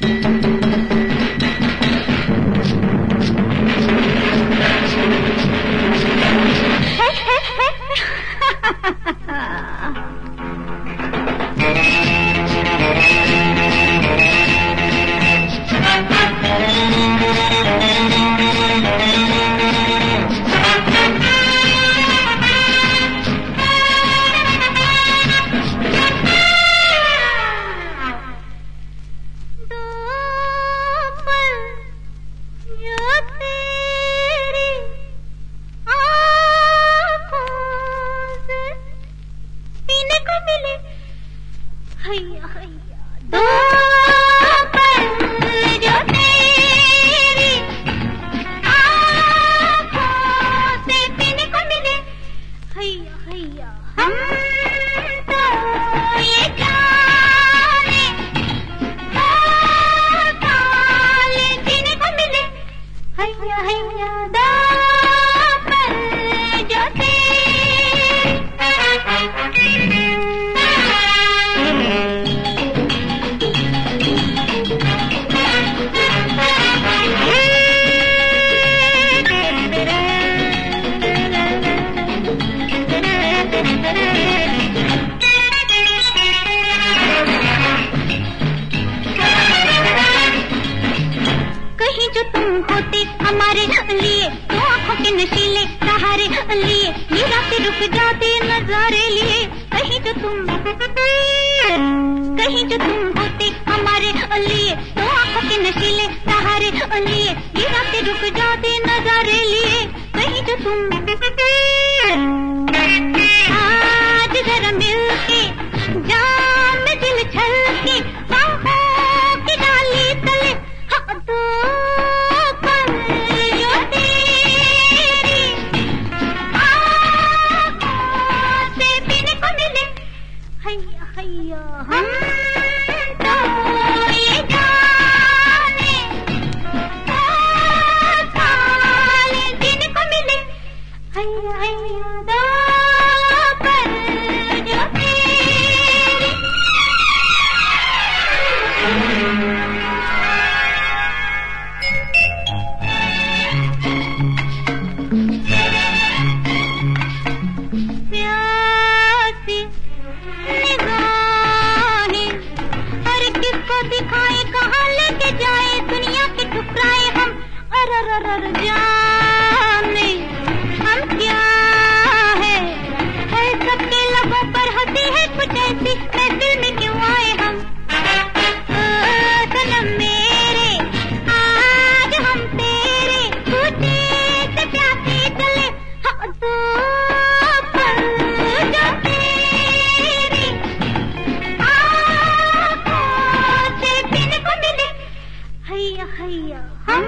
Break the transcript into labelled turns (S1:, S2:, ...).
S1: thank you जीने को मिले। हैया हैया दो पल जो जो तुम होते हमारे लिए तो आँखों के नशीले सहारे लिए ये रातें रुक जाते नजारे लिए। कहीं जो तुम कहीं जो तुम होते हमारे लिए तो आँखों के नशीले सहारे लिए ये रातें रुक जाते नजारे लिए। कहीं जो तुम हैया हैया हम अर जाने, हम क्या है? है सबके लबों पर हँसी है कुछ ऐसी महफिल में क्यों आए हम? सनम मेरे, आज हम तेरे, पूछे प्यासे चले? हाँ आँखों से को मिले हैया हैया हम